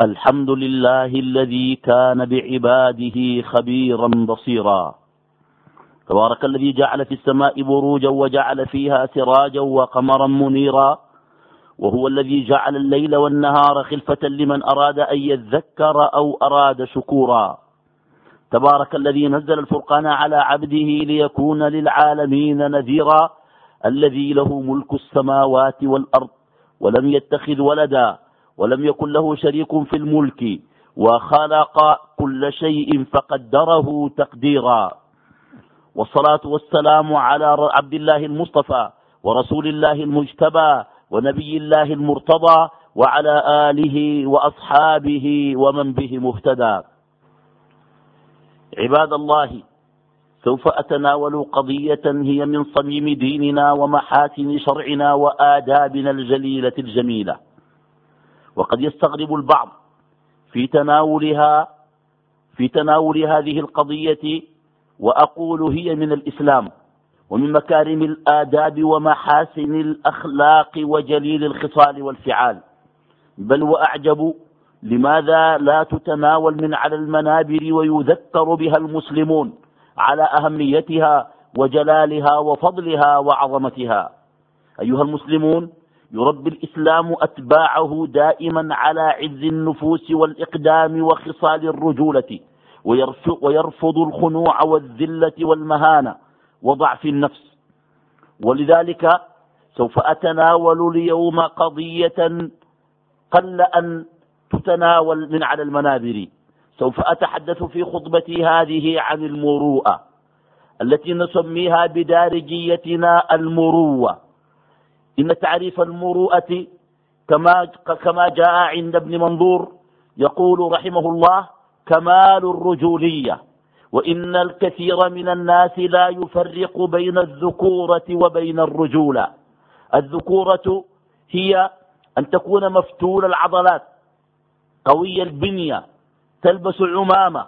الحمد لله الذي كان بعباده خبيرا بصيرا. تبارك الذي جعل في السماء بروجا وجعل فيها سراجا وقمرا منيرا. وهو الذي جعل الليل والنهار خلفة لمن أراد أن يذكر أو أراد شكورا. تبارك الذي نزل الفرقان على عبده ليكون للعالمين نذيرا. الذي له ملك السماوات والأرض ولم يتخذ ولدا. ولم يكن له شريك في الملك وخلق كل شيء فقدره تقديرا. والصلاة والسلام على عبد الله المصطفى ورسول الله المجتبى ونبي الله المرتضى وعلى آله وأصحابه ومن به مهتدى. عباد الله سوف أتناول قضية هي من صميم ديننا ومحاسن شرعنا وآدابنا الجليلة الجميلة. وقد يستغرب البعض في تناولها في تناول هذه القضية وأقول هي من الإسلام ومن مكارم الآداب ومحاسن الأخلاق وجليل الخصال والفعال. بل وأعجب لماذا لا تتناول من على المنابر ويذكر بها المسلمون على أهميتها وجلالها وفضلها وعظمتها. أيها المسلمون يربي الإسلام أتباعه دائما على عز النفوس والإقدام وخصال الرجولة ويرفض الخنوع والذلة والمهانة وضعف النفس. ولذلك سوف أتناول اليوم قضية قل أن تتناول من على المنابر. سوف أتحدث في خطبتي هذه عن المروءة التي نسميها بدارجيتنا المروة إن تعريف المروءة كما, كما جاء عند ابن منظور يقول رحمه الله كمال الرجولية وإن الكثير من الناس لا يفرق بين الذكورة وبين الرجولة. الذكورة هي أن تكون مفتول العضلات قوي البنية تلبس عمامة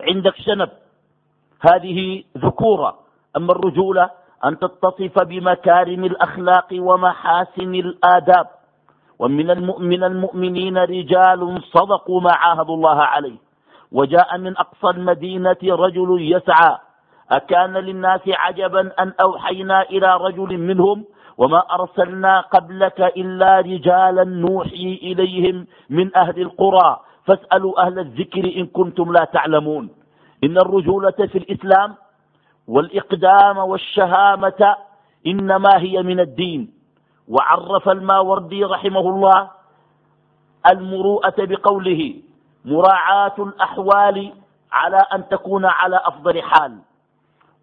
عندك شنب هذه ذكورة. أما الرجولة أن تتصف بمكارم الأخلاق ومحاسن الآداب. ومن المؤمن المؤمنين رجال صدقوا ما عاهدوا الله عليه. وجاء من أقصى المدينة رجل يسعى. أكان للناس عجبا أن أوحينا إلى رجل منهم وما أرسلنا قبلك إلا رجالا نوحي إليهم من أهل القرى. فاسألوا أهل الذكر إن كنتم لا تعلمون. إن الرجولة في الإسلام والإقدام والشهامة إنما هي من الدين. وعرف الماوردي رحمه الله المروءة بقوله مراعاة الأحوال على أن تكون على أفضل حال.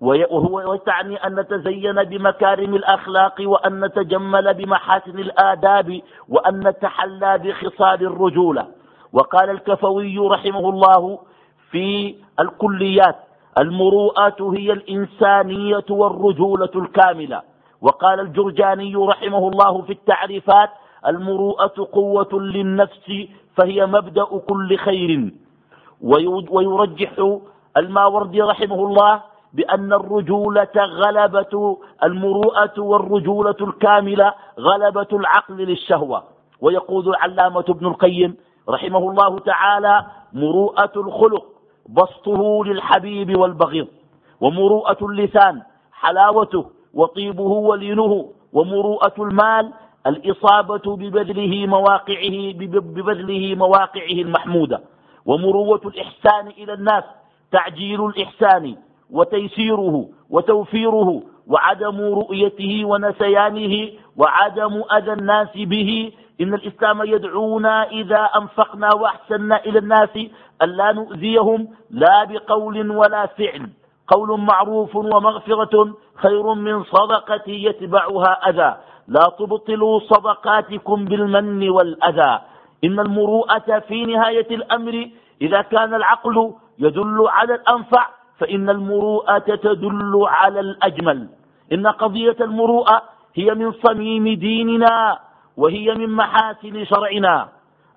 وهو تعني أن نتزين بمكارم الأخلاق وأن نتجمل بمحاسن الآداب وأن نتحلى بخصال الرجولة. وقال الكفوي رحمه الله في الكليات المروءة هي الإنسانية والرجولة الكاملة. وقال الجرجاني رحمه الله في التعريفات المروءة قوة للنفس فهي مبدأ كل خير. ويرجح الماوردي رحمه الله بأن الرجولة غلبة المروءة والرجولة الكاملة غلبة العقل للشهوة. ويقول العلامة ابن القيم رحمه الله تعالى مروءة الخلق بسطه للحبيب والبغيض ومروءة اللسان حلاوته وطيبه ولينه ومروءة المال الإصابة ببذله مواقعه ببذله مواقعه المحمودة ومروة الإحسان إلى الناس تعجيل الإحسان وتيسيره وتوفيره وعدم رؤيته ونسيانه وعدم أذى الناس به إن الإسلام يدعونا إذا أنفقنا وأحسنا إلى الناس أن لا نؤذيهم لا بقول ولا فعل. قول معروف ومغفرة خير من صدقة يتبعها أذى. لا تبطلوا صدقاتكم بالمن والأذى. إن المروءة في نهاية الأمر إذا كان العقل يدل على الأنفع فإن المروءة تدل على الأجمل. إن قضية المروءة هي من صميم ديننا وهي من محاسن شرعنا.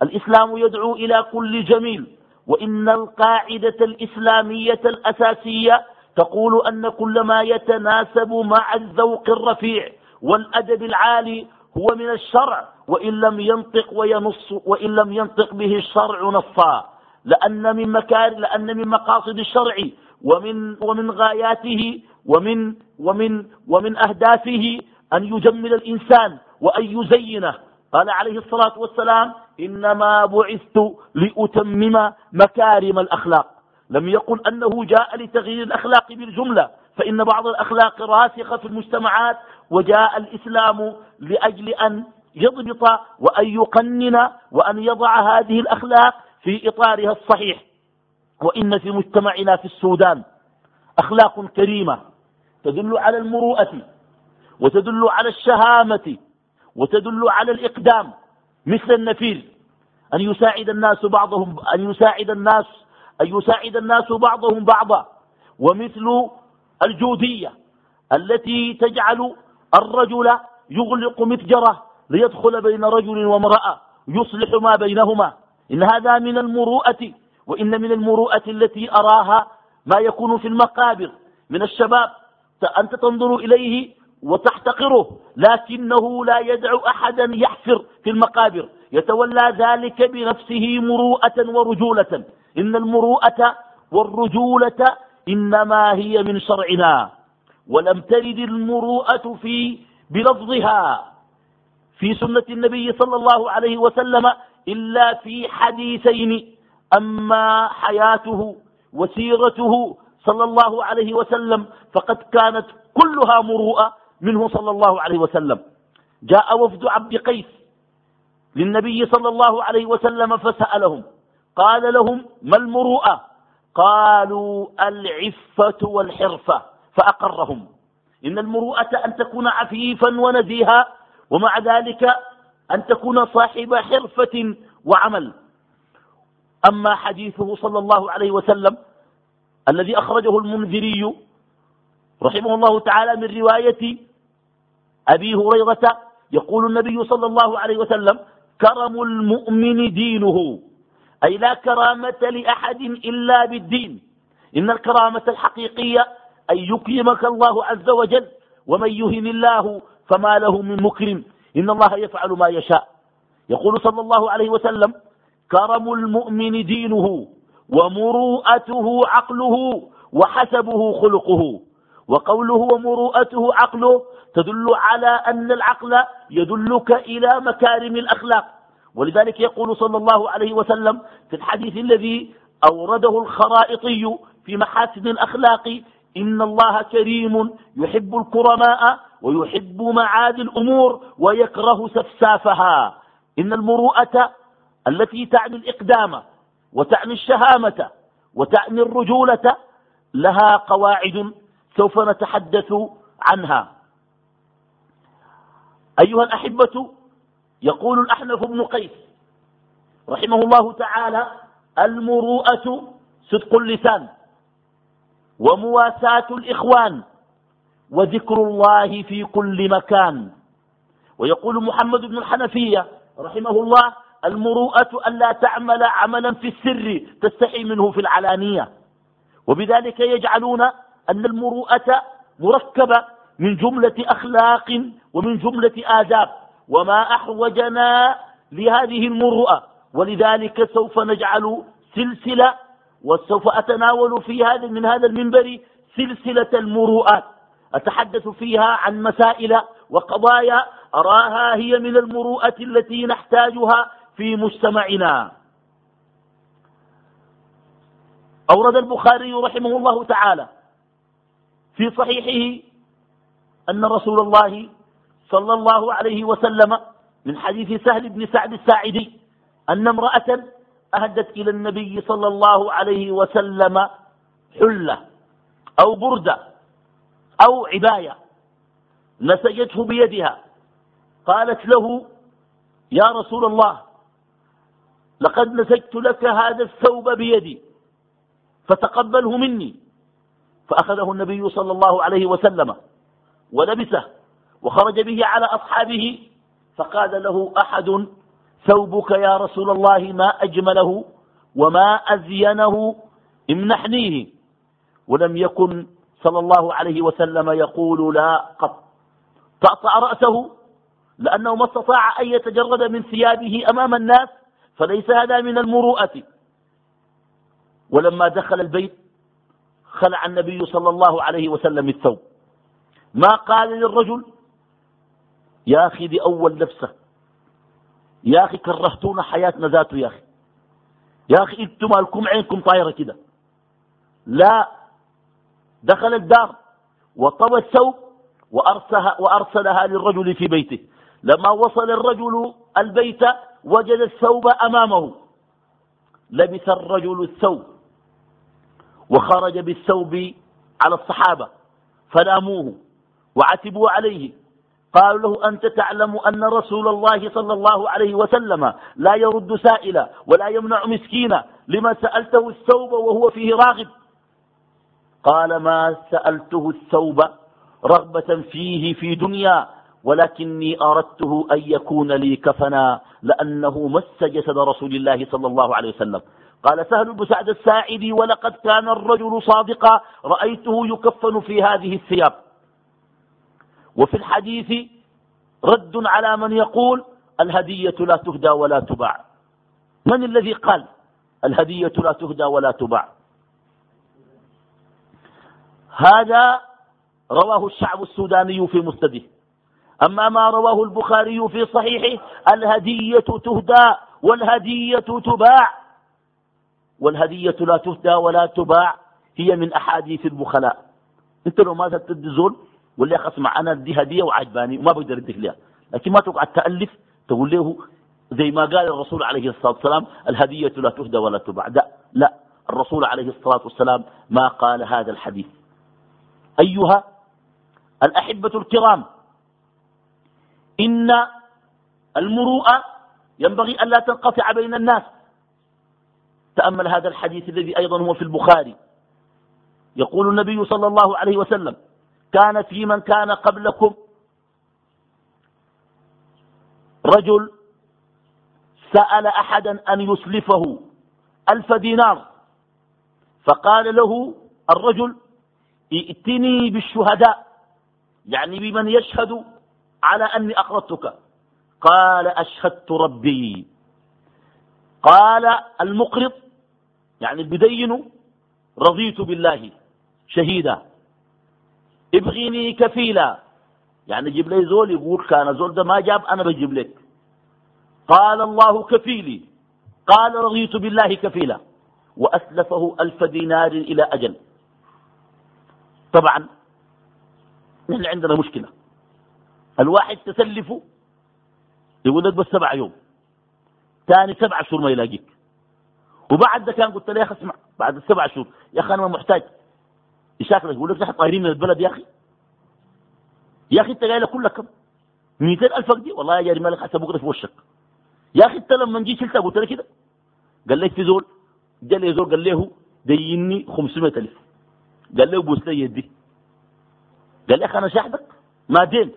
الإسلام يدعو إلى كل جميل. وإن القاعدة الإسلامية الأساسية تقول أن كل ما يتناسب مع الذوق الرفيع والأدب العالي هو من الشرع وإن لم ينطق وينص وإن لم ينطق به الشرع نصا. لأن من مكار لأن من مقاصد الشرع ومن ومن غاياته ومن ومن ومن أهدافه أن يجمل الإنسان وأن يزينه. قال عليه الصلاة والسلام إنما بعثت لأتمم مكارم الأخلاق. لم يقل أنه جاء لتغيير الأخلاق بالجملة فإن بعض الأخلاق راسخة في المجتمعات وجاء الإسلام لأجل أن يضبط وأن يقنن وأن يضع هذه الأخلاق في إطارها الصحيح. وإن في مجتمعنا في السودان أخلاق كريمة تدل على المروءة وتدل على الشهامة وتدل على الإقدام مثل النفير أن يساعد الناس بعضهم أن يساعد الناس أن يساعد الناس بعضهم بعضا. ومثل الجودية التي تجعل الرجل يغلق متجرة ليدخل بين رجل وامرأة يصلح ما بينهما. إن هذا من المروءة وإن من المروءة التي أراها ما يكون في المقابر. من الشباب أنت تنظر إليه وتحتقره لكنه لا يدع أحدا يحفر في المقابر. يتولى ذلك بنفسه مروءة ورجولة. إن المروءة والرجولة إنما هي من شرعنا. ولم ترد المروءة في بلفظها في سنة النبي صلى الله عليه وسلم إلا في حديثين. أما حياته وسيرته صلى الله عليه وسلم فقد كانت كلها مروءة منه صلى الله عليه وسلم. جاء وفد عبد قيس للنبي صلى الله عليه وسلم فسألهم. قال لهم ما المروءة? قالوا العفة والحرفة. فأقرهم. إن المروءة أن تكون عفيفا ونزيها ومع ذلك أن تكون صاحب حرفة وعمل. أما حديثه صلى الله عليه وسلم الذي أخرجه المنذري رحمه الله تعالى من رواية أبي هريرة يقول النبي صلى الله عليه وسلم كرم المؤمن دينه. أي لا كرامة لأحد إلا بالدين. إن الكرامة الحقيقية أن يكرمك الله عز وجل ومن يهن الله فما له من مكرم. إن الله يفعل ما يشاء. يقول صلى الله عليه وسلم كرم المؤمن دينه ومروءته عقله وحسبه خلقه. وقوله ومروءته عقله تدل على أن العقل يدلك إلى مكارم الأخلاق. ولذلك يقول صلى الله عليه وسلم في الحديث الذي أورده الخرائطي في محاسن الأخلاق إن الله كريم يحب الكرماء ويحب معادي الأمور ويكره سفسافها. إن المروءة التي تعني الإقدام وتعني الشهامة وتعني الرجولة لها قواعد سوف نتحدث عنها. أيها الأحبة يقول الأحنف بن قيس رحمه الله تعالى المروءة صدق اللسان ومواساة الإخوان وذكر الله في كل مكان. ويقول محمد بن الحنفية رحمه الله المروءة ألا تعمل عملا في السر تستحي منه في العلانية وبذلك يجعلون أن المروءة مركبة من جملة أخلاق ومن جملة آداب وما أحوجنا لهذه المروءة. ولذلك سوف نجعل سلسلة وسوف أتناول في هذا من هذا المنبر سلسلة المروءات. أتحدث فيها عن مسائل وقضايا أراها هي من المروءة التي نحتاجها في مجتمعنا. أورد البخاري رحمه الله تعالى في صحيحه أن رسول الله صلى الله عليه وسلم من حديث سهل بن سعد الساعدي أن امرأة أهدت إلى النبي صلى الله عليه وسلم حلة أو بردة أو عباية نسجته بيدها قالت له يا رسول الله لقد نسجت لك هذا الثوب بيدي فتقبله مني. فأخذه النبي صلى الله عليه وسلم ولبسه وخرج به على أصحابه فقال له أحد ثوبك يا رسول الله ما أجمله وما أزينه امنحنيه ولم يكن صلى الله عليه وسلم يقول لا قط. فأطأ رأسه لأنه ما استطاع أن يتجرد من ثيابه أمام الناس فليس هذا من المروءة. ولما دخل البيت خلع النبي صلى الله عليه وسلم الثوب. ما قال للرجل؟ يا أخي دي أول لبسة. يا أخي كرهتونا حياتنا ذاته يا أخي. يا أخي أنتم مالكم عينكم طايرة كده. لا دخل الدار وطوى الثوب وأرسلها, وأرسلها للرجل في بيته. لما وصل الرجل البيت وجد الثوب أمامه. لبس الرجل الثوب. وخرج بالثوب على الصحابة فلاموه وعتبوا عليه. قالوا له أنت تعلم أن رسول الله صلى الله عليه وسلم لا يرد سائلا ولا يمنع مسكينا. لما سألته الثوب وهو فيه راغب؟ قال ما سألته الثوب رغبة فيه في دنيا ولكني أردته أن يكون لي كفنا لأنه مس جسد رسول الله صلى الله عليه وسلم. قال سهل بن سعد الساعدي ولقد كان الرجل صادقا رأيته يكفن في هذه الثياب. وفي الحديث رد على من يقول الهدية لا تهدى ولا تباع. من الذي قال الهدية لا تهدى ولا تباع؟ هذا رواه الشعب السوداني في مسنده أما ما رواه البخاري في صحيحه الهدية تهدى والهدية تباع. والهدية لا تهدى ولا تباع هي من أحاديث البخلاء. أنت لو ما تدي زول واللي أخص معنا دي هدية وعجباني وما بقدر أديك لها لكن ما تقعد تألف تقول له زي ما قال الرسول عليه الصلاة والسلام الهدية لا تهدى ولا تباع. لا, لا. الرسول عليه الصلاة والسلام ما قال هذا الحديث. أيها الأحبة الكرام إن المروءة ينبغي أن لا تنقطع بين الناس. تأمل هذا الحديث الذي أيضا هو في البخاري. يقول النبي صلى الله عليه وسلم كان في من كان قبلكم. رجل سأل أحدا أن يسلفه ألف دينار فقال له الرجل ائتني بالشهداء. يعني بمن يشهد على أني أقرضتك. قال أشهدت ربي. قال المقرض يعني البدين رضيت بالله شهيدا. ابغيني كفيلا. يعني جيب لي زول يقول كان زول ده ما جاب أنا بجيب لك. قال الله كفيلي. قال رضيت بالله كفيلا. وأسلفه ألف دينار إلى أجل. طبعا نحن عندنا مشكلة. الواحد تسلفه يقول لك بس سبع يوم. ثاني سبع شهور ما يلاقيك. وبعد ده كان قلت له يا أخي اسمع بعد السبع شهور يا أخي أنا ما محتاج. يشاكلك يقول لك نحن طايرين من البلد يا أخي. يا أخي أنت قايل كلها كم؟ 200000 دي والله يا جاري مالك حتى بكرة في وشك. يا أخي أنت لما جيت شلتها قلت له كده؟ قال لك في زول جا لي زول قال له ديني 500000 قال له بوس لي يدي. قال لي أخي أنا شاحبك؟ ما دين.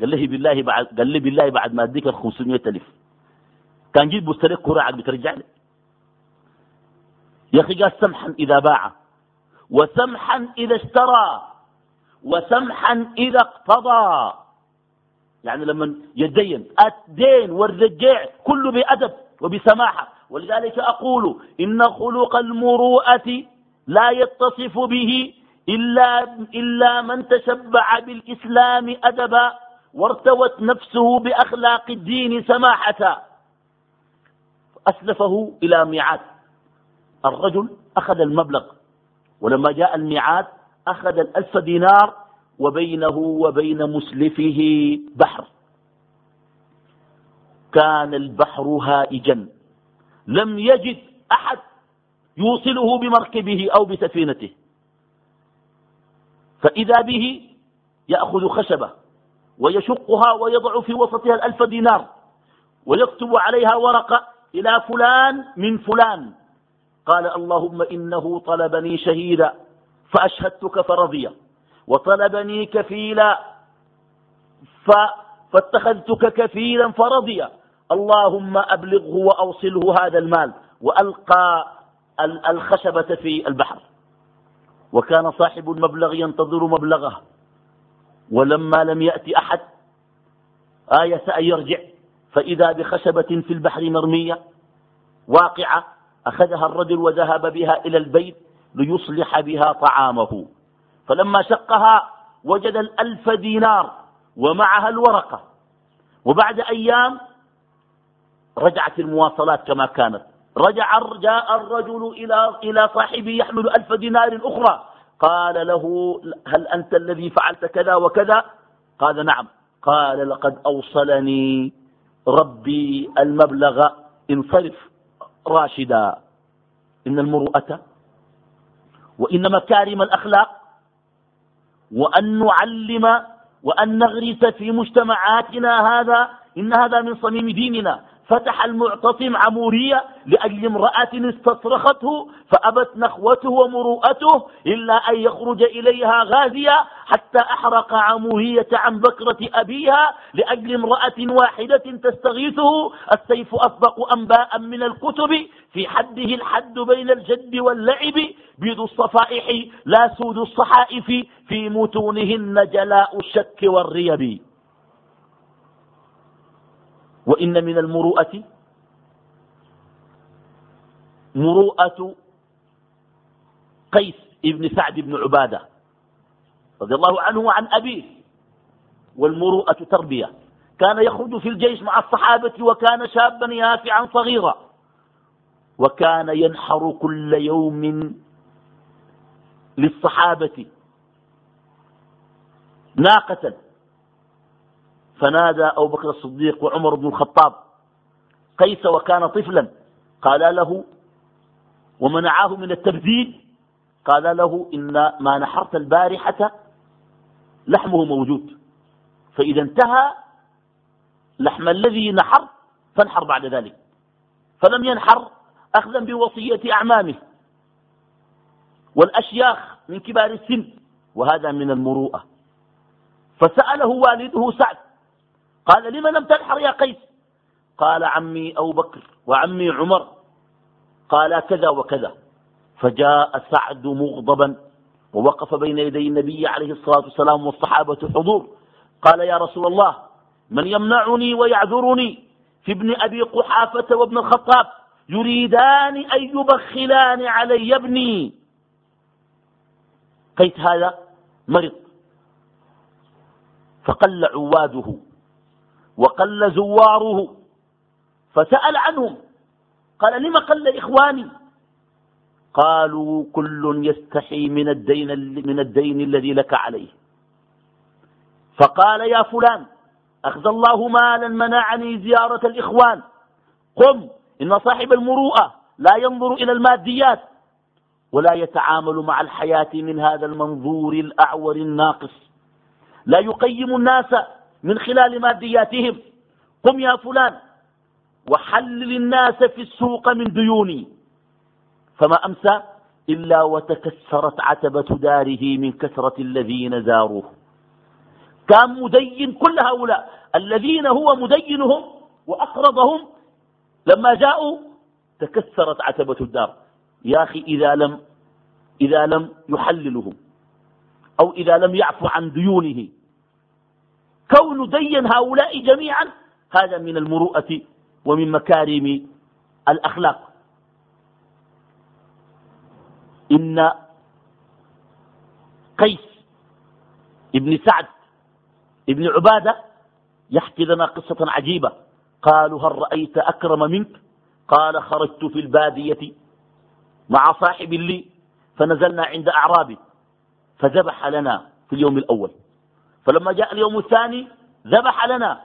قال لي بالله بعد قال لي بالله بعد ما أديك ال 500000 كان جيت كورة عقد بترجع لي. يا أخي قال سمحا إذا باع وسمحا إذا اشترى وسمحا إذا اقتضى. يعني لما يدين الدين والرجع كله بأدب وبسماحة. ولذلك أقول إن خلق المروءة لا يتصف به إلا, إلا من تشبع بالإسلام أدبا وارتوت نفسه بأخلاق الدين سماحة. أسلفه إلى ميعاد. الرجل أخذ المبلغ ولما جاء الميعاد أخذ الألف دينار وبينه وبين مسلفه بحر. كان البحر هائجا. لم يجد أحد يوصله بمركبه أو بسفينته. فإذا به يأخذ خشبة ويشقها ويضع في وسطها الألف دينار ويكتب عليها ورقة إلى فلان من فلان. قال اللهم إنه طلبني شهيدا فأشهدتك فرضي وطلبني كفيلا فاتخذتك كفيلا فرضي. اللهم أبلغه وأوصله هذا المال وألقى الخشبة في البحر. وكان صاحب المبلغ ينتظر مبلغه ولما لم يأتي أحد آية أن يرجع. فإذا بخشبة في البحر مرمية واقعة أخذها الرجل وذهب بها إلى البيت ليصلح بها طعامه. فلما شقها وجد الألف دينار ومعها الورقة. وبعد أيام رجعت المواصلات كما كانت. رجع جاء الرجل إلى إلى صاحبه يحمل ألف دينار أخرى. قال له هل أنت الذي فعلت كذا وكذا؟ قال نعم. قال لقد أوصلني ربي المبلغ انصرف راشدا. إن المروءة وإن مكارم الأخلاق وأن نعلم وأن نغرس في مجتمعاتنا هذا إن هذا من صميم ديننا. فتح المعتصم عمورية لأجل امرأة استصرخته فأبت نخوته ومروءته إلا أن يخرج إليها غازية حتى أحرق عمورية عن بكرة أبيها لأجل امرأة واحدة تستغيثه. السيف أسبق أنباء من الكتب في حده الحد بين الجد واللعب بيض الصفائح لا سود الصحائف في متونهن جلاء الشك والريب. وإن من المروءة مروءة قيس ابن سعد بن عبادة رضي الله عنه وعن أبيه والمروءة تربية. كان يخرج في الجيش مع الصحابة وكان شابا يافعا صغيرا. وكان ينحر كل يوم للصحابة. ناقة فنادى أبو بكر الصديق وعمر بن الخطاب قيس وكان طفلا قال له ومنعاه من التبذيل؟ قال له إن ما نحرت البارحة لحمه موجود فإذا انتهى لحم الذي نحر فانحر بعد ذلك فلم ينحر أخذا بوصية أعمامه والأشياخ من كبار السن وهذا من المروءة. فسأله والده سعد قال لم لم تنحر يا قيس؟ قال عمي أبو بكر وعمي عمر. قال كذا وكذا. فجاء سعد مغضبا ووقف بين يدي النبي عليه الصلاة والسلام والصحابة حضور. قال يا رسول الله من يمنعني ويعذرني في ابن أبي قحافة وابن الخطاب يريدان أن يبخلان علي ابني. قيت هذا مرض فقل عواده. وقل زواره. فسأل عنهم. قال لم قل إخواني؟ قالوا كل يستحي من الدين, من الدين الذي لك عليه. فقال يا فلان أخذ الله مالا منعني زيارة الإخوان. قم إن صاحب المروءة لا ينظر إلى الماديات ولا يتعامل مع الحياة من هذا المنظور الأعور الناقص. لا يقيم الناس من خلال مادياتهم. قم يا فلان وحلل الناس في السوق من ديوني. فما أمسى إلا وتكسرت عتبة داره من كثرة الذين زاروه. كان مدين كل هؤلاء الذين هو مدينهم وأقرضهم لما جاءوا تكسرت عتبة الدار. يا أخي إذا لم إذا لم يحللهم أو إذا لم يعفو عن ديونه كون دين هؤلاء جميعا هذا من المروءة ومن مكارم الأخلاق. إن قيس ابن سعد ابن عبادة يحكي لنا قصة عجيبة. قالوا هل رأيت أكرم منك؟ قال خرجت في البادية مع صاحب لي فنزلنا عند أعرابي فذبح لنا في اليوم الأول. فلما جاء اليوم الثاني ذبح لنا.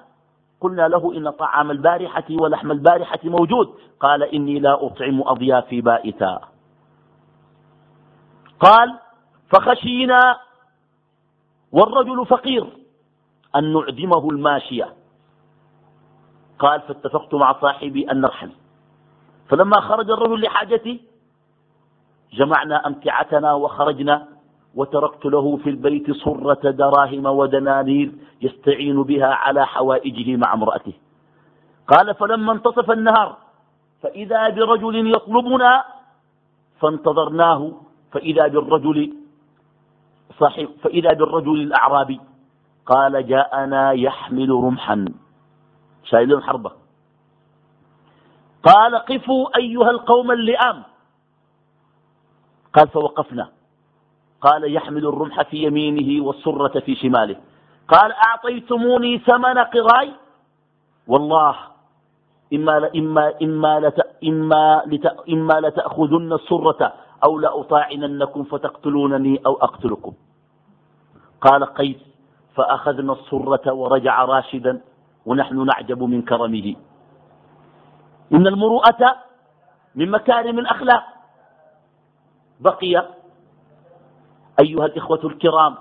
قلنا له إن طعام البارحة ولحم البارحة موجود. قال إني لا أطعم أضيافي بائتا. قال فخشينا والرجل فقير أن نعدمه الماشية. قال فاتفقت مع صاحبي أن نرحل فلما خرج الرجل لحاجته جمعنا أمتعتنا وخرجنا وتركت له في البيت صرة دراهم ودنانير يستعين بها على حوائجه مع امرأته. قال فلما انتصف النهار فإذا برجل يطلبنا فانتظرناه فإذا بالرجل صاحب فإذا بالرجل الأعرابي. قال جاءنا يحمل رمحا. شايلين حربة قال قفوا أيها القوم اللئام. قال فوقفنا. قال يحمل الرمح في يمينه والسرة في شماله. قال أعطيتموني ثمن قراي؟ والله إما إما إما إما إما لتأخذن السرة أو لأطاعننكم فتقتلونني أو أقتلكم. قال قيس فأخذنا السرة ورجع راشدا ونحن نعجب من كرمه. إن المروءة من مكارم الأخلاق. بقي أيها الإخوة الكرام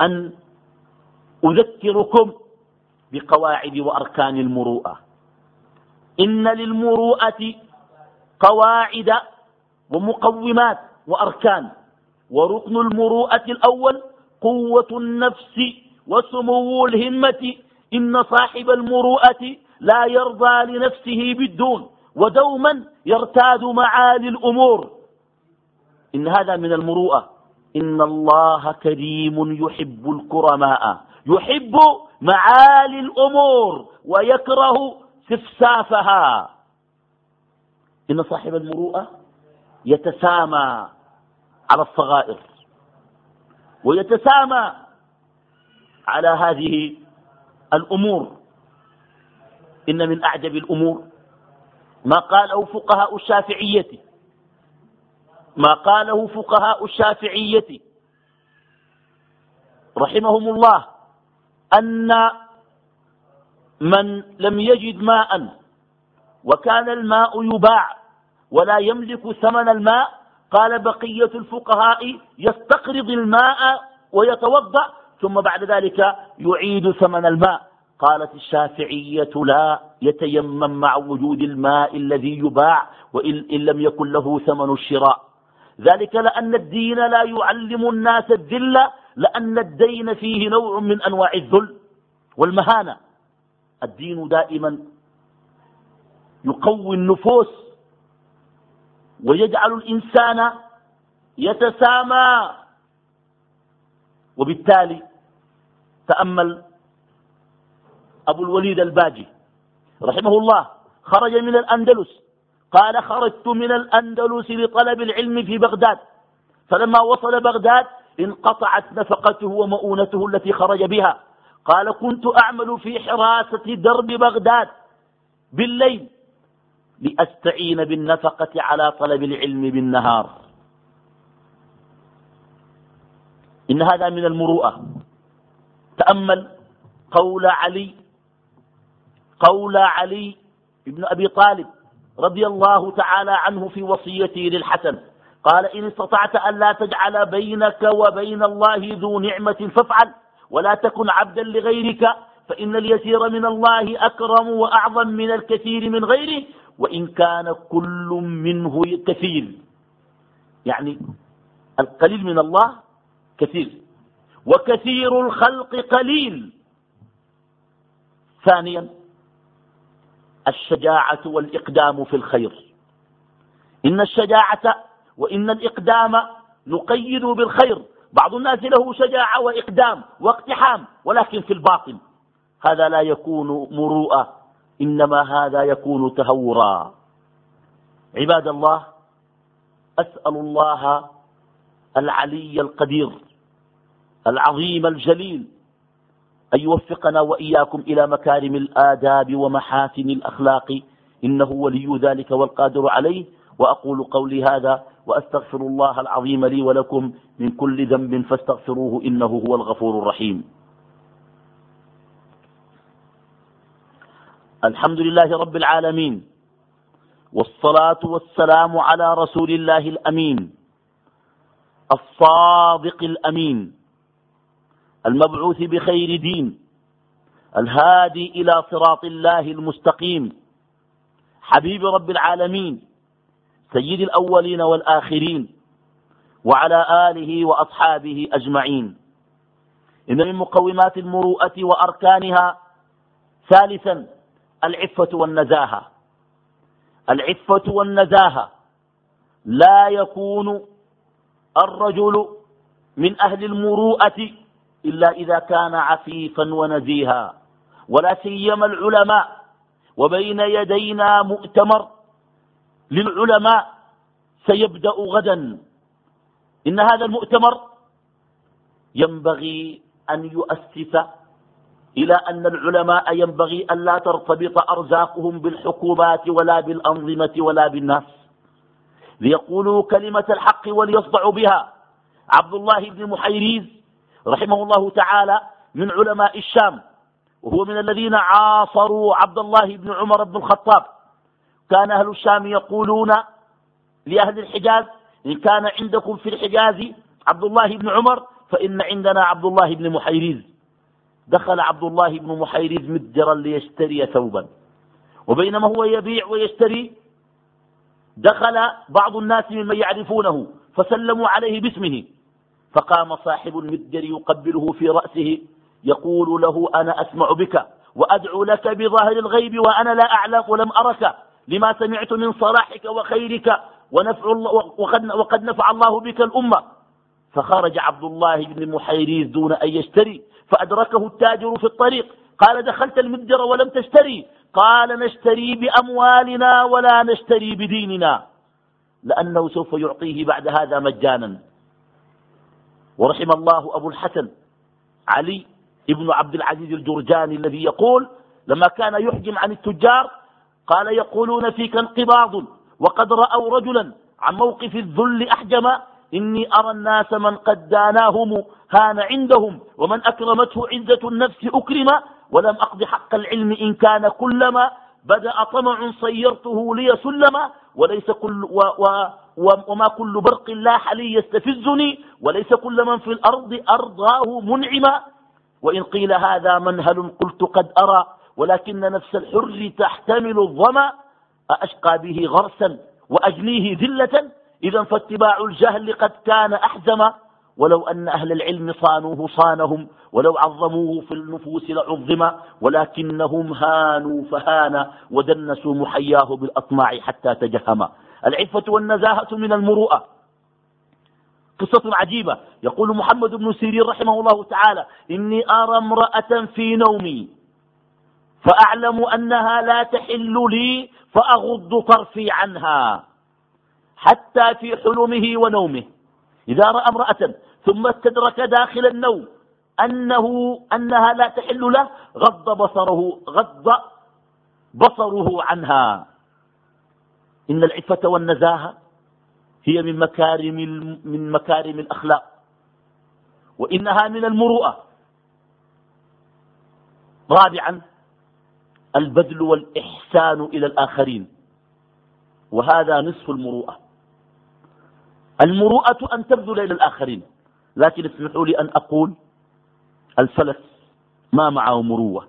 أن أذكركم بقواعد وأركان المروءة. إن للمروءة قواعد ومقومات وأركان. وركن المروءة الأول قوة النفس وسمو الهمة. إن صاحب المروءة لا يرضى لنفسه بالدون ودوما يرتاد معالي الأمور. إن هذا من المروءة. إن الله كريم يحب الكرماء يحب معالي الأمور ويكره استفسافها إن صاحب المروءة يتسامى على الصغائر ويتسامى على هذه الأمور. إن من أعجب الأمور ما قاله فقهاء الشافعية. ما قاله فقهاء الشافعية رحمهم الله أن من لم يجد ماء وكان الماء يباع ولا يملك ثمن الماء قال بقية الفقهاء يستقرض الماء ويتوضأ ثم بعد ذلك يعيد ثمن الماء. قالت الشافعية لا يتيمم مع وجود الماء الذي يباع وإن إن لم يكن له ثمن الشراء. ذلك لأن الدين لا يعلم الناس الذل لأن الدين فيه نوع من أنواع الذل والمهانة. الدين دائما يقوي النفوس ويجعل الإنسان يتسامى. وبالتالي تأمل أبو الوليد الباجي رحمه الله خرج من الأندلس قال خرجت من الأندلس لطلب العلم في بغداد. فلما وصل بغداد انقطعت نفقته ومؤونته التي خرج بها. قال كنت أعمل في حراسة درب بغداد بالليل لأستعين بالنفقة على طلب العلم بالنهار. إن هذا من المروءة. تأمل قول علي قول علي بن أبي طالب رضي الله تعالى عنه في وصيته للحسن قال إن استطعت أن لا تجعل بينك وبين الله ذو نعمة فافعل ولا تكن عبدا لغيرك فإن اليسير من الله أكرم وأعظم من الكثير من غيره وإن كان كل منه كثير. يعني القليل من الله كثير وكثير الخلق قليل. ثانيا الشجاعة والإقدام في الخير. إن الشجاعة وإن الإقدام نقيد بالخير. بعض الناس له شجاعة وإقدام واقتحام ولكن في الباطن. هذا لا يكون مروءة إنما هذا يكون تهورا. عباد الله أسأل الله العلي القدير العظيم الجليل أن يوفقنا وإياكم إلى مكارم الآداب ومحاسن الأخلاق. إنه ولي ذلك والقادر عليه. وأقول قولي هذا وأستغفر الله العظيم لي ولكم من كل ذنب فاستغفروه إنه هو الغفور الرحيم. الحمد لله رب العالمين. والصلاة والسلام على رسول الله الأمين. الصادق الأمين. المبعوث بخير دين الهادي إلى صراط الله المستقيم. حبيب رب العالمين سيد الأولين والآخرين وعلى آله وأصحابه أجمعين. إن من مقومات المروءة وأركانها ثالثا العفة والنزاهة. العفة والنزاهة. لا يكون الرجل من أهل المروءة إلا إذا كان عفيفا ونزيها. ولا سيما العلماء. وبين يدينا مؤتمر للعلماء سيبدأ غدا. إن هذا المؤتمر ينبغي أن يؤسس إلى أن العلماء ينبغي أن لا ترتبط أرزاقهم بالحكومات ولا بالأنظمة ولا بالناس. ليقولوا كلمة الحق وليصدعوا بها. عبد الله بن محيريز رحمه الله تعالى من علماء الشام وهو من الذين عاصروا عبد الله بن عمر بن الخطاب. كان أهل الشام يقولون لأهل الحجاز إن كان عندكم في الحجاز عبد الله بن عمر فإن عندنا عبد الله بن محيريز. دخل عبد الله بن محيريز متجرا ليشتري ثوبا. وبينما هو يبيع ويشتري دخل بعض الناس ممن يعرفونه فسلموا عليه باسمه. فقام صاحب المتجر يقبله في رأسه يقول له أنا أسمع بك وأدعو لك بظاهر الغيب وأنا لا أعلم ولم أرك لما سمعت من صلاحك وخيرك ونفع الله وقد, وقد نفع الله بك الأمة. فخرج عبد الله بن محيريز دون أن يشتري فأدركه التاجر في الطريق قال دخلت المتجر ولم تشتري قال نشتري بأموالنا ولا نشتري بديننا. لأنه سوف يعطيه بعد هذا مجانا. ورحم الله أبو الحسن علي ابن عبد العزيز الجرجاني الذي يقول لما كان يحجم عن التجار قال يقولون فيك انقباض وقد رأوا رجلا عن موقف الذل أحجم إني أرى الناس من قد داناهم هان عندهم ومن أكرمته عزة النفس أكرم ولم أقض حق العلم إن كان كلما بدأ طمع صيرته لي سلما وليس كل و و وما كل برق لاح لي يستفزني وليس كل من في الأرض أرضاه منعما. وإن قيل هذا منهل قلت قد أرى ولكن نفس الحر تحتمل الظما. أشقى به غرسا وأجنيه ذلة. إذا فاتباع الجهل قد كان أحزما. ولو أن أهل العلم صانوه صانهم ولو عظموه في النفوس لعظم ولكنهم هانوا فهانا ودنسوا محياه بالأطماع حتى تجهما. العفة والنزاهة من المروءة. قصة عجيبة. يقول محمد بن سيرين رحمه الله تعالى إني أرى امرأة في نومي فأعلم أنها لا تحل لي فأغض طرفي عنها حتى في حلمه ونومه. إذا رأى امرأة ثم استدرك داخل النوم أنه أنها لا تحل له غض بصره غض بصره عنها. إن العفة والنزاهة هي من مكارم من مكارم الأخلاق وإنها من المروءة. رابعا البذل والإحسان إلى الآخرين وهذا نصف المروءة. المروءة أن تبذل إلى الآخرين لكن اسمحوا لي أن أقول الفلس ما معه مروة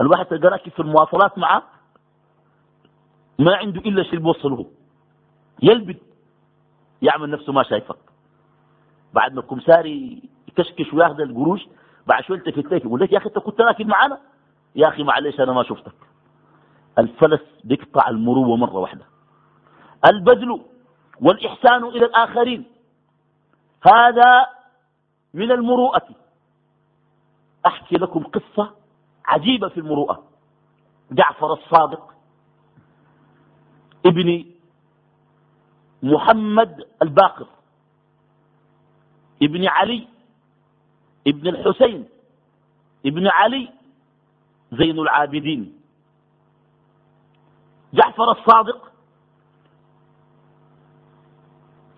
الواحد تلقى في المواصلات معه؟ ما عنده إلا شيء بيوصله يلبد يعمل نفسه ما شايفك. بعد ما الكمساري يكشكش وياخذ القروش بعد شوية التفت لك يقول لك يا أخي أنت كنت راكب معنا يا أخي معلش أنا ما شفتك. الفلس بيقطع المروه مرة واحدة. البذل والإحسان إلى الآخرين. هذا من المروءة. أحكي لكم قصة عجيبة في المروءة. جعفر الصادق ابن محمد الباقر ابن علي ابن الحسين ابن علي زين العابدين. جعفر الصادق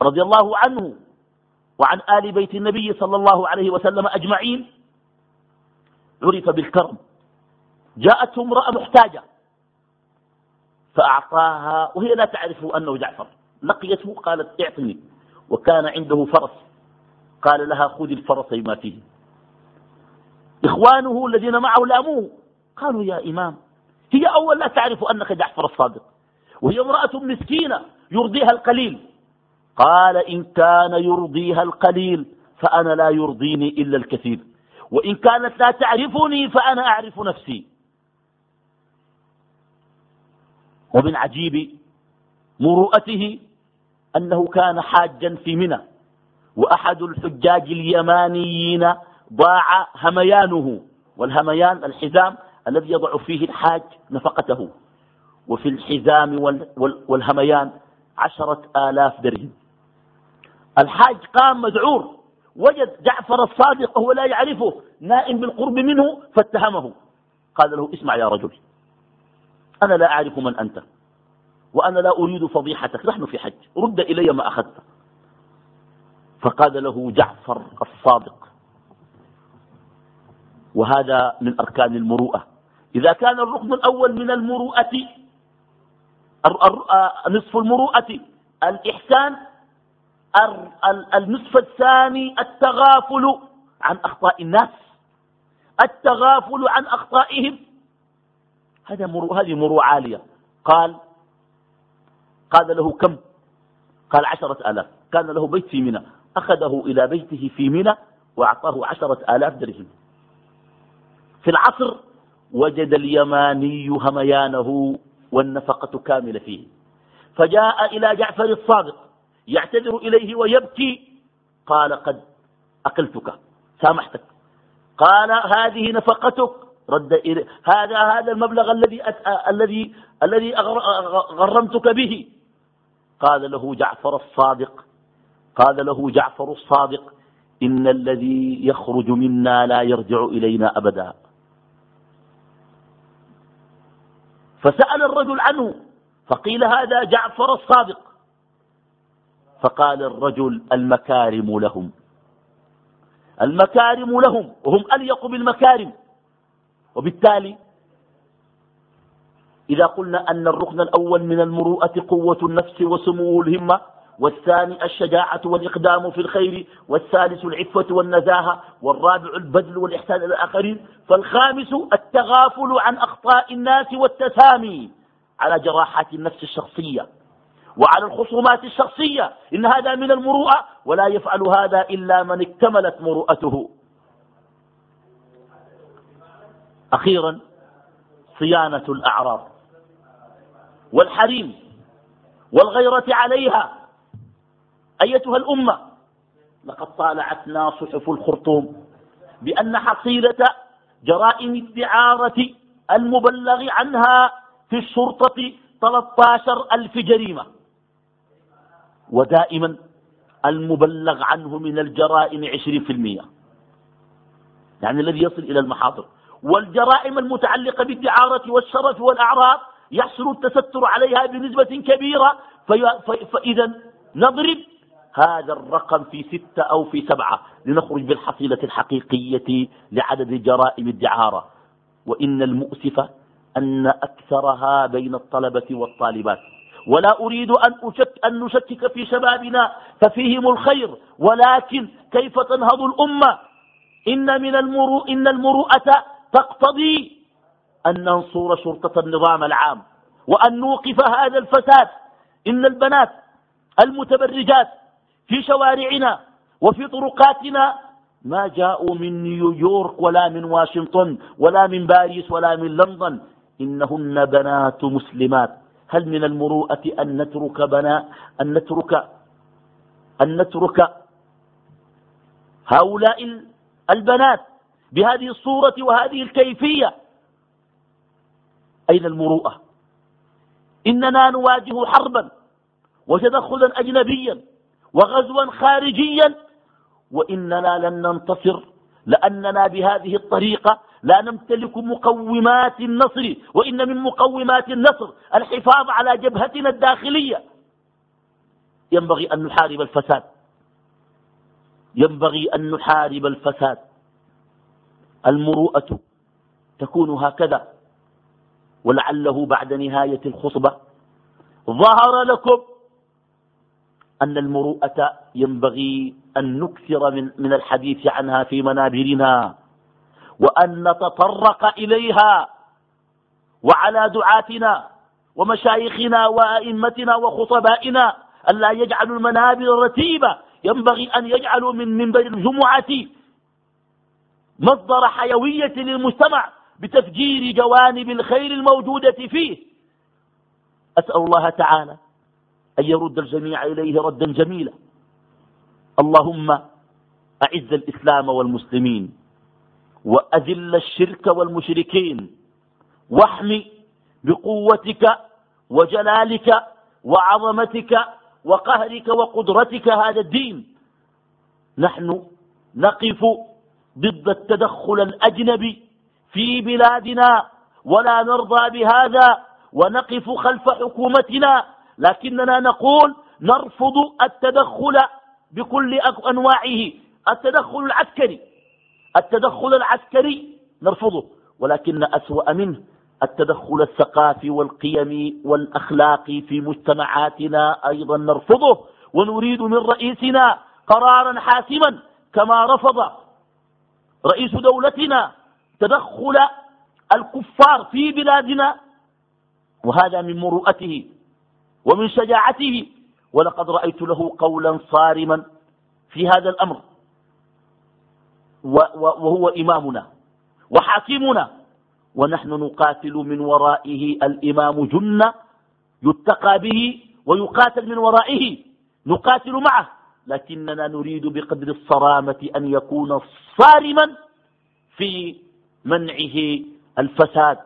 رضي الله عنه وعن آل بيت النبي صلى الله عليه وسلم أجمعين عرف بالكرم. جاءته امرأة محتاجة. فأعطاها وهي لا تعرف أنه جعفر. لقيته قالت اعطني وكان عنده فرس. قال لها خذ الفرس ما فيه. إخوانه الذين معه لاموه. قالوا يا إمام هي أول لا تعرف أنك جعفر الصادق. وهي امرأة مسكينة يرضيها القليل. قال إن كان يرضيها القليل فأنا لا يرضيني إلا الكثير. وإن كانت لا تعرفني فأنا أعرف نفسي. ومن عجيب مروءته أنه كان حاجا في منى وأحد الحجاج اليمانيين ضاع هميانه والهميان الحزام الذي يضع فيه الحاج نفقته. وفي الحزام والهميان عشرة آلاف درهم. الحاج قام مذعور وجد جعفر الصادق وهو لا يعرفه نائم بالقرب منه فاتهمه. قال له اسمع يا رجل أنا لا أعرف من أنت وأنا لا أريد فضيحتك نحن في حج رد إلي ما أخذت. فقال له جعفر الصادق وهذا من أركان المروءة. إذا كان الركن الأول من المروءة نصف المروءة الإحسان النصف الثاني التغافل عن أخطاء الناس التغافل عن أخطائهم. هذا مرو هذه مروءة عالية. قال قال له كم؟ قال عشرة آلاف. كان له بيت في منى. أخذه إلى بيته في منى وأعطاه عشرة آلاف درهم. في العصر وجد اليماني هميانه والنفقة كاملة فيه. فجاء إلى جعفر الصادق يعتذر إليه ويبكي. قال قد أقلتك سامحتك. قال هذه نفقتك رد إليه هذا هذا المبلغ الذي الذي الذي غرمتك به. قال له جعفر الصادق. قال له جعفر الصادق إن الذي يخرج منا لا يرجع إلينا أبدا. فسأل الرجل عنه فقيل هذا جعفر الصادق. فقال الرجل المكارم لهم. المكارم لهم وهم أليق بالمكارم. وبالتالي إذا قلنا أن الركن الأول من المروءة قوة النفس وسمو الهمة والثاني الشجاعة والإقدام في الخير والثالث العفة والنزاهة والرابع البذل والإحسان إلى الآخرين فالخامس التغافل عن أخطاء الناس والتسامي على جراحات النفس الشخصية وعلى الخصومات الشخصية. إن هذا من المروءة ولا يفعل هذا إلا من اكتملت مروءته. أخيرا صيانة الأعراض والحريم والغيرة عليها. أيتها الأمة لقد طالعتنا صحف الخرطوم بأن حصيلة جرائم الدعارة المبلغ عنها في الشرطة 13 ألف جريمة. ودائما المبلغ عنه من الجرائم 20% يعني الذي يصل إلى المحاضر. والجرائم المتعلقة بالدعارة والشرف والأعراض يحصل التستر عليها بنسبة كبيرة فإذا نضرب هذا الرقم في ستة أو في سبعة لنخرج بالحصيلة الحقيقية لعدد جرائم الدعارة. وإن المؤسف أن أكثرها بين الطلبة والطالبات. ولا أريد أن, أشك أن نشكك في شبابنا ففيهم الخير ولكن كيف تنهض الأمة؟ إن, من المرو إن المروءة تقتضي أن ننصر شرطة النظام العام وأن نوقف هذا الفساد. إن البنات المتبرجات في شوارعنا وفي طرقاتنا ما جاءوا من نيويورك ولا من واشنطن ولا من باريس ولا من لندن. إنهن بنات مسلمات. هل من المروءة أن نترك بنا أن نترك أن نترك هؤلاء البنات بهذه الصورة وهذه الكيفية. أين المروءة؟ إننا نواجه حربا وتدخلا أجنبيا وغزوا خارجيا وإننا لن ننتصر لأننا بهذه الطريقة لا نمتلك مقومات النصر وإن من مقومات النصر الحفاظ على جبهتنا الداخلية. ينبغي أن نحارب الفساد. ينبغي أن نحارب الفساد. المروءة تكون هكذا. ولعله بعد نهاية الخطبة ظهر لكم أن المروءة ينبغي أن نكثر من, من الحديث عنها في منابرنا وأن نتطرق إليها وعلى دعاتنا ومشايخنا وأئمتنا وخطبائنا أن لا يجعلوا المنابر رتيبة. ينبغي أن يجعلوا من منبر الجمعة مصدر حيوية للمجتمع بتفجير جوانب الخير الموجودة فيه. أسأل الله تعالى أن يرد الجميع إليه ردا جميلا. اللهم أعز الإسلام والمسلمين وأذل الشرك والمشركين واحمي بقوتك وجلالك وعظمتك وقهرك وقدرتك هذا الدين. نحن نقف ضد التدخل الأجنبي في بلادنا ولا نرضى بهذا ونقف خلف حكومتنا. لكننا نقول نرفض التدخل بكل أنواعه. التدخل العسكري التدخل العسكري نرفضه. ولكن أسوأ منه التدخل الثقافي والقيمي والأخلاقي في مجتمعاتنا أيضا نرفضه. ونريد من رئيسنا قرارا حاسما كما رفض رئيس دولتنا تدخل الكفار في بلادنا وهذا من مروءته ومن شجاعته ولقد رأيت له قولا صارما في هذا الأمر وهو إمامنا وحاكمنا ونحن نقاتل من ورائه الإمام جنة يتقى به ويقاتل من ورائه نقاتل معه لكننا نريد بقدر الصرامة أن يكون صارما في منعه الفساد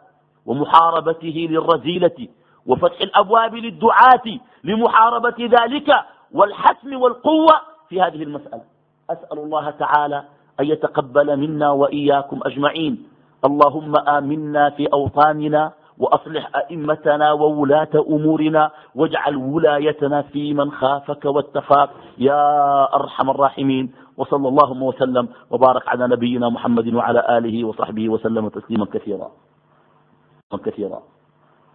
ومحاربته للرذيلة وفتح الأبواب للدعاة لمحاربة ذلك والحسم والقوة في هذه المسألة. أسأل الله تعالى أن يتقبل منا وإياكم أجمعين. اللهم آمنا في أوطاننا وأصلح أئمتنا وولاة أمورنا واجعل ولايتنا في من خافك واتقاك. يا أرحم الراحمين. وصلى اللهم وسلم وبارك على نبينا محمد وعلى آله وصحبه وسلم تسليما كثيرا. كثيرا.